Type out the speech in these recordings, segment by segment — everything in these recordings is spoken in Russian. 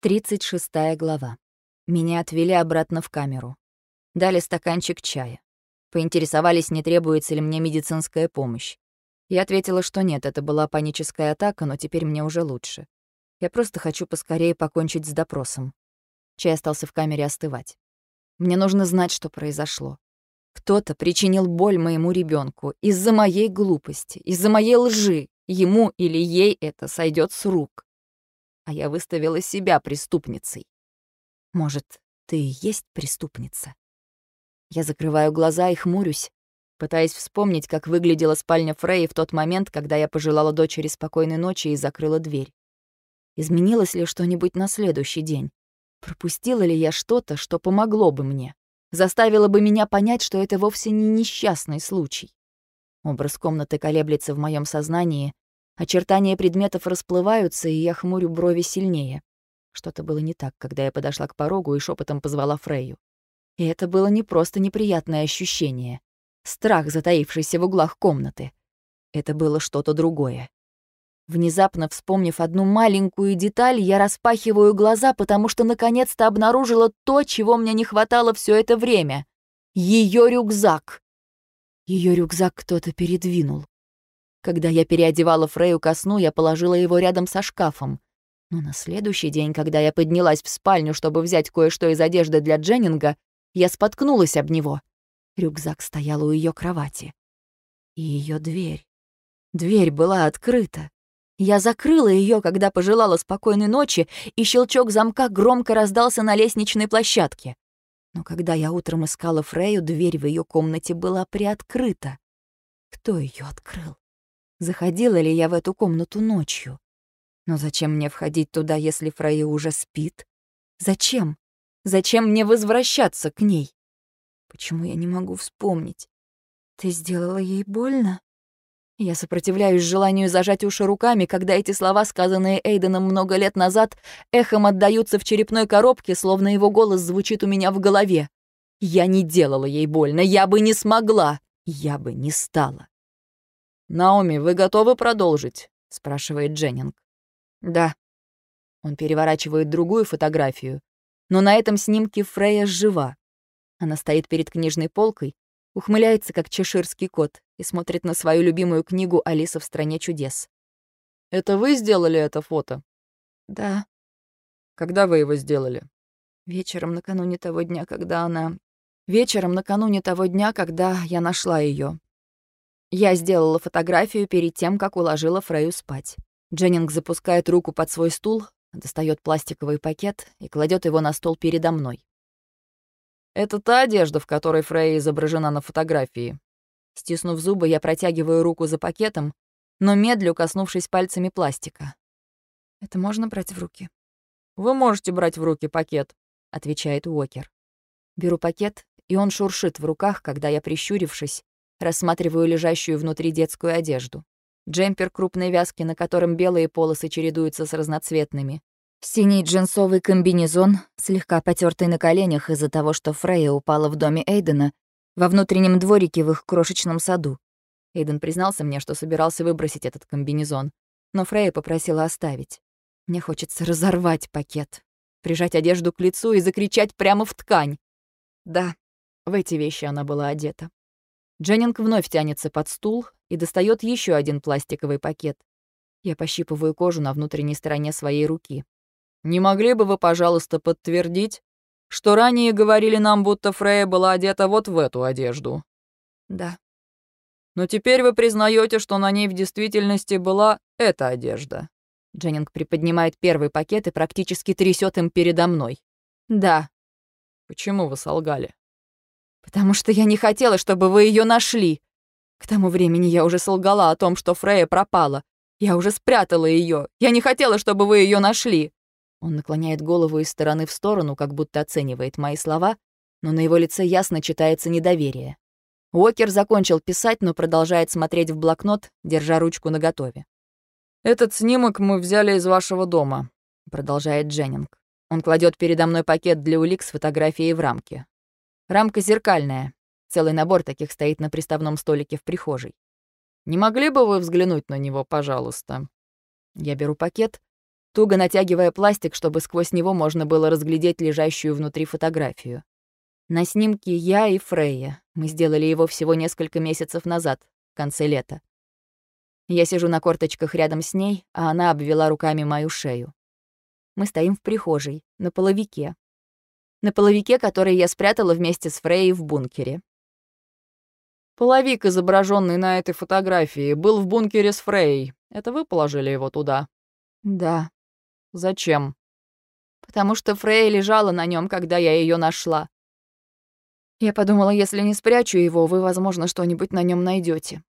36 глава. Меня отвели обратно в камеру. Дали стаканчик чая. Поинтересовались, не требуется ли мне медицинская помощь. Я ответила, что нет, это была паническая атака, но теперь мне уже лучше. Я просто хочу поскорее покончить с допросом. Чай остался в камере остывать. Мне нужно знать, что произошло. Кто-то причинил боль моему ребенку из-за моей глупости, из-за моей лжи. Ему или ей это сойдет с рук а я выставила себя преступницей. Может, ты и есть преступница? Я закрываю глаза и хмурюсь, пытаясь вспомнить, как выглядела спальня Фрей в тот момент, когда я пожелала дочери спокойной ночи и закрыла дверь. Изменилось ли что-нибудь на следующий день? Пропустила ли я что-то, что помогло бы мне? Заставило бы меня понять, что это вовсе не несчастный случай? Образ комнаты колеблется в моем сознании, Очертания предметов расплываются, и я хмурю брови сильнее. Что-то было не так, когда я подошла к порогу и шепотом позвала Фрейю. И это было не просто неприятное ощущение. Страх, затаившийся в углах комнаты. Это было что-то другое. Внезапно вспомнив одну маленькую деталь, я распахиваю глаза, потому что наконец-то обнаружила то, чего мне не хватало все это время. Ее рюкзак. Ее рюкзак кто-то передвинул. Когда я переодевала Фрею ко сну, я положила его рядом со шкафом. Но на следующий день, когда я поднялась в спальню, чтобы взять кое-что из одежды для Дженнинга, я споткнулась об него. Рюкзак стоял у ее кровати. И ее дверь. Дверь была открыта. Я закрыла ее, когда пожелала спокойной ночи, и щелчок замка громко раздался на лестничной площадке. Но когда я утром искала Фрею, дверь в ее комнате была приоткрыта. Кто ее открыл? Заходила ли я в эту комнату ночью. Но зачем мне входить туда, если Фрейя уже спит? Зачем? Зачем мне возвращаться к ней? Почему я не могу вспомнить? Ты сделала ей больно? Я сопротивляюсь желанию зажать уши руками, когда эти слова, сказанные Эйденом много лет назад, эхом отдаются в черепной коробке, словно его голос звучит у меня в голове. Я не делала ей больно, я бы не смогла, я бы не стала. «Наоми, вы готовы продолжить?» — спрашивает Дженнинг. «Да». Он переворачивает другую фотографию, но на этом снимке Фрея жива. Она стоит перед книжной полкой, ухмыляется, как чеширский кот, и смотрит на свою любимую книгу «Алиса в стране чудес». «Это вы сделали это фото?» «Да». «Когда вы его сделали?» «Вечером накануне того дня, когда она...» «Вечером накануне того дня, когда я нашла ее. Я сделала фотографию перед тем, как уложила Фрею спать. Дженнинг запускает руку под свой стул, достает пластиковый пакет и кладет его на стол передо мной. «Это та одежда, в которой Фрея изображена на фотографии». Стиснув зубы, я протягиваю руку за пакетом, но медлю, коснувшись пальцами пластика. «Это можно брать в руки?» «Вы можете брать в руки пакет», — отвечает Уокер. Беру пакет, и он шуршит в руках, когда я, прищурившись, Рассматриваю лежащую внутри детскую одежду. Джемпер крупной вязки, на котором белые полосы чередуются с разноцветными. Синий джинсовый комбинезон, слегка потертый на коленях из-за того, что Фрейя упала в доме Эйдена во внутреннем дворике в их крошечном саду. Эйден признался мне, что собирался выбросить этот комбинезон, но Фрейя попросила оставить. Мне хочется разорвать пакет, прижать одежду к лицу и закричать прямо в ткань. Да, в эти вещи она была одета. Дженнинг вновь тянется под стул и достает еще один пластиковый пакет. Я пощипываю кожу на внутренней стороне своей руки. «Не могли бы вы, пожалуйста, подтвердить, что ранее говорили нам, будто Фрея была одета вот в эту одежду?» «Да». «Но теперь вы признаете, что на ней в действительности была эта одежда?» Дженнинг приподнимает первый пакет и практически трясет им передо мной. «Да». «Почему вы солгали?» Потому что я не хотела, чтобы вы ее нашли. К тому времени я уже солгала о том, что Фрея пропала. Я уже спрятала ее. Я не хотела, чтобы вы ее нашли. Он наклоняет голову из стороны в сторону, как будто оценивает мои слова, но на его лице ясно читается недоверие. Уокер закончил писать, но продолжает смотреть в блокнот, держа ручку наготове. «Этот снимок мы взяли из вашего дома», — продолжает Дженнинг. Он кладет передо мной пакет для улик с фотографией в рамке. Рамка зеркальная. Целый набор таких стоит на приставном столике в прихожей. Не могли бы вы взглянуть на него, пожалуйста? Я беру пакет, туго натягивая пластик, чтобы сквозь него можно было разглядеть лежащую внутри фотографию. На снимке я и Фрейя. Мы сделали его всего несколько месяцев назад, в конце лета. Я сижу на корточках рядом с ней, а она обвела руками мою шею. Мы стоим в прихожей, на половике. На половике, который я спрятала вместе с Фрейей в бункере. Половик, изображенный на этой фотографии, был в бункере с Фрей. Это вы положили его туда? Да. Зачем? Потому что Фрей лежала на нем, когда я ее нашла. Я подумала, если не спрячу его, вы, возможно, что-нибудь на нем найдете.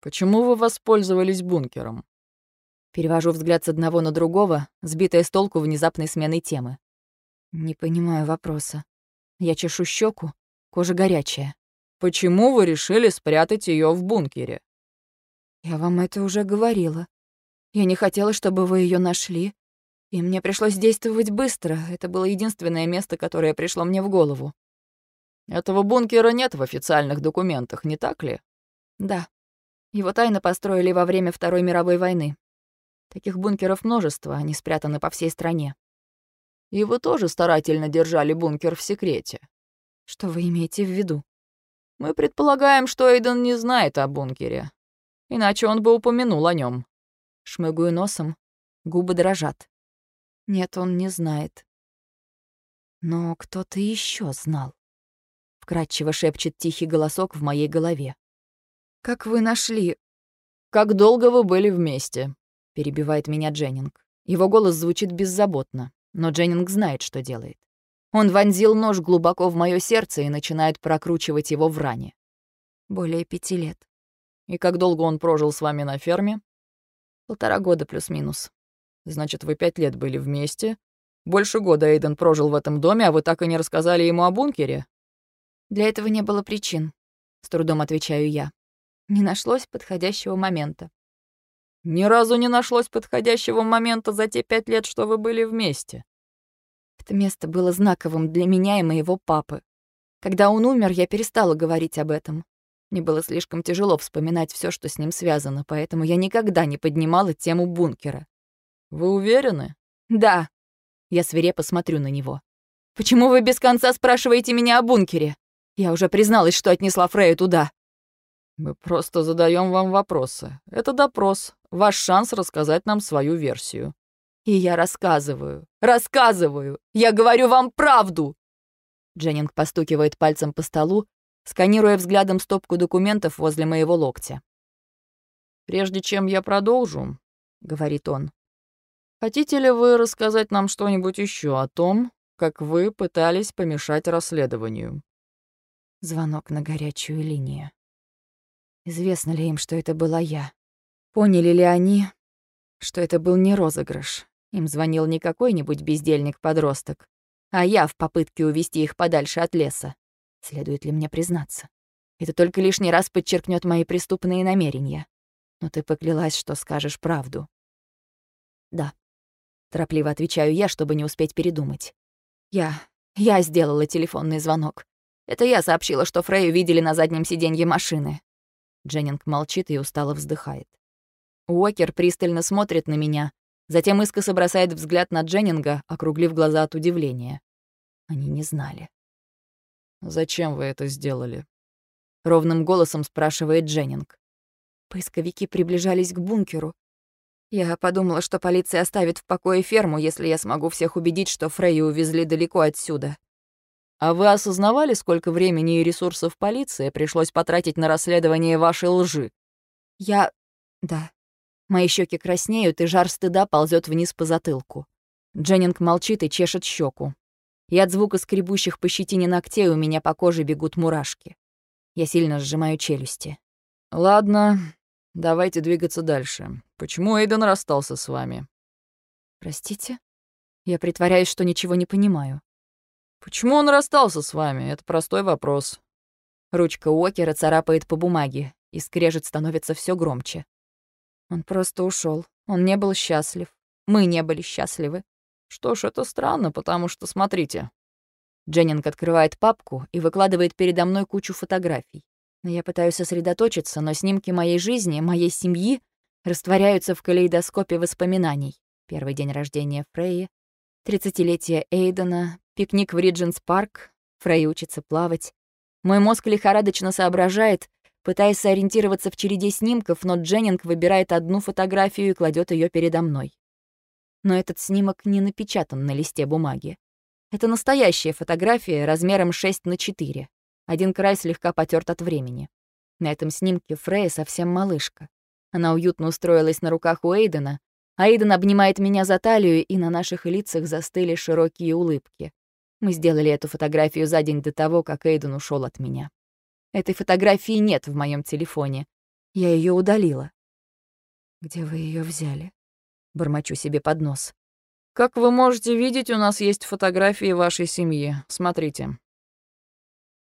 Почему вы воспользовались бункером? Перевожу взгляд с одного на другого, сбитая с толку внезапной сменой темы. Не понимаю вопроса. Я чешу щеку, кожа горячая. Почему вы решили спрятать ее в бункере? Я вам это уже говорила. Я не хотела, чтобы вы ее нашли. И мне пришлось действовать быстро. Это было единственное место, которое пришло мне в голову. Этого бункера нет в официальных документах, не так ли? Да. Его тайно построили во время Второй мировой войны. Таких бункеров множество, они спрятаны по всей стране. И вы тоже старательно держали бункер в секрете. Что вы имеете в виду? Мы предполагаем, что Эйден не знает о бункере. Иначе он бы упомянул о нем. Шмыгаю носом, губы дрожат. Нет, он не знает. Но кто-то еще знал. Вкратчиво шепчет тихий голосок в моей голове. «Как вы нашли...» «Как долго вы были вместе?» Перебивает меня Дженнинг. Его голос звучит беззаботно, но Дженнинг знает, что делает. Он вонзил нож глубоко в мое сердце и начинает прокручивать его в ране. Более пяти лет. И как долго он прожил с вами на ферме? Полтора года плюс-минус. Значит, вы пять лет были вместе. Больше года Эйден прожил в этом доме, а вы так и не рассказали ему о бункере? Для этого не было причин, с трудом отвечаю я. Не нашлось подходящего момента. Ни разу не нашлось подходящего момента за те пять лет, что вы были вместе. Это место было знаковым для меня и моего папы. Когда он умер, я перестала говорить об этом. Мне было слишком тяжело вспоминать все, что с ним связано, поэтому я никогда не поднимала тему бункера. «Вы уверены?» «Да». Я свирепо смотрю на него. «Почему вы без конца спрашиваете меня о бункере? Я уже призналась, что отнесла Фрею туда». «Мы просто задаем вам вопросы. Это допрос. Ваш шанс рассказать нам свою версию». И я рассказываю, рассказываю, я говорю вам правду. Дженнинг постукивает пальцем по столу, сканируя взглядом стопку документов возле моего локтя. «Прежде чем я продолжу», — говорит он, «хотите ли вы рассказать нам что-нибудь еще о том, как вы пытались помешать расследованию?» Звонок на горячую линию. Известно ли им, что это была я? Поняли ли они, что это был не розыгрыш? Им звонил не какой-нибудь бездельник-подросток, а я в попытке увести их подальше от леса. Следует ли мне признаться? Это только лишний раз подчеркнет мои преступные намерения. Но ты поклялась, что скажешь правду. Да. Торопливо отвечаю я, чтобы не успеть передумать. Я... я сделала телефонный звонок. Это я сообщила, что Фрейю видели на заднем сиденье машины. Дженнинг молчит и устало вздыхает. Уокер пристально смотрит на меня, Затем искоса бросает взгляд на Дженнинга, округлив глаза от удивления. Они не знали. «Зачем вы это сделали?» Ровным голосом спрашивает Дженнинг. Поисковики приближались к бункеру. Я подумала, что полиция оставит в покое ферму, если я смогу всех убедить, что Фрейю увезли далеко отсюда. А вы осознавали, сколько времени и ресурсов полиции пришлось потратить на расследование вашей лжи? Я... да. Мои щеки краснеют, и жар стыда ползет вниз по затылку. Дженнинг молчит и чешет щеку. И от звука скребущих по щетине ногтей у меня по коже бегут мурашки. Я сильно сжимаю челюсти. «Ладно, давайте двигаться дальше. Почему Эйден расстался с вами?» «Простите?» Я притворяюсь, что ничего не понимаю. «Почему он расстался с вами? Это простой вопрос». Ручка Уокера царапает по бумаге, и скрежет становится все громче. Он просто ушел. Он не был счастлив. Мы не были счастливы. Что ж, это странно, потому что, смотрите. Дженнинг открывает папку и выкладывает передо мной кучу фотографий. Я пытаюсь сосредоточиться, но снимки моей жизни, моей семьи растворяются в калейдоскопе воспоминаний. Первый день рождения Фрейи, тридцатилетие Эйдена, пикник в Ридженс Парк, Фрей учится плавать. Мой мозг лихорадочно соображает, пытаясь сориентироваться в череде снимков, но Дженнинг выбирает одну фотографию и кладет ее передо мной. Но этот снимок не напечатан на листе бумаги. Это настоящая фотография размером 6 на 4. Один край слегка потерт от времени. На этом снимке Фрея совсем малышка. Она уютно устроилась на руках у Эйдена, а Эйден обнимает меня за талию, и на наших лицах застыли широкие улыбки. Мы сделали эту фотографию за день до того, как Эйден ушел от меня. Этой фотографии нет в моем телефоне. Я ее удалила. Где вы ее взяли? Бормочу себе под нос. Как вы можете видеть, у нас есть фотографии вашей семьи. Смотрите.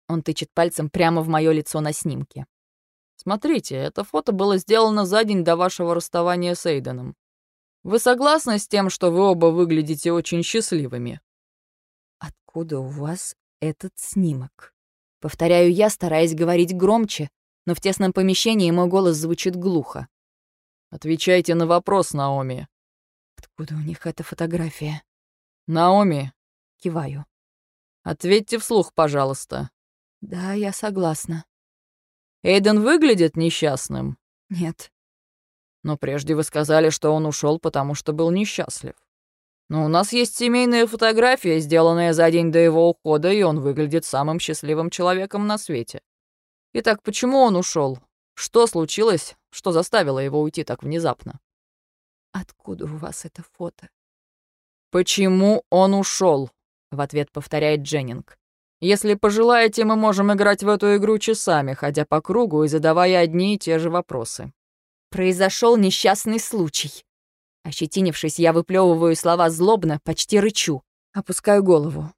Он тычет пальцем прямо в мое лицо на снимке. Смотрите, это фото было сделано за день до вашего расставания с Эйденом. Вы согласны с тем, что вы оба выглядите очень счастливыми? Откуда у вас этот снимок? Повторяю я, стараясь говорить громче, но в тесном помещении мой голос звучит глухо. Отвечайте на вопрос, Наоми. Откуда у них эта фотография? Наоми. Киваю. Ответьте вслух, пожалуйста. Да, я согласна. Эйден выглядит несчастным? Нет. Но прежде вы сказали, что он ушел, потому что был несчастлив. Но у нас есть семейная фотография, сделанная за день до его ухода, и он выглядит самым счастливым человеком на свете. Итак, почему он ушел? Что случилось, что заставило его уйти так внезапно? Откуда у вас это фото? Почему он ушел? В ответ повторяет Дженнинг. Если пожелаете, мы можем играть в эту игру часами, ходя по кругу и задавая одни и те же вопросы. Произошел несчастный случай. Ощетинившись, я выплевываю слова злобно, почти рычу. Опускаю голову.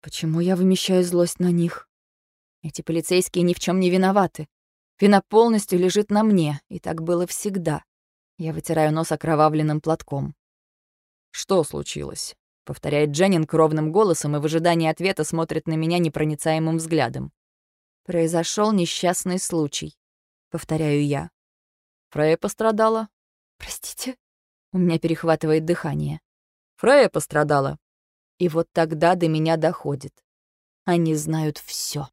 Почему я вымещаю злость на них? Эти полицейские ни в чем не виноваты. Вина полностью лежит на мне, и так было всегда. Я вытираю нос окровавленным платком. «Что случилось?» — повторяет Дженнинг ровным голосом и в ожидании ответа смотрит на меня непроницаемым взглядом. Произошел несчастный случай. Повторяю я. Фрея пострадала? Простите? У меня перехватывает дыхание. Фрея пострадала. И вот тогда до меня доходит. Они знают все.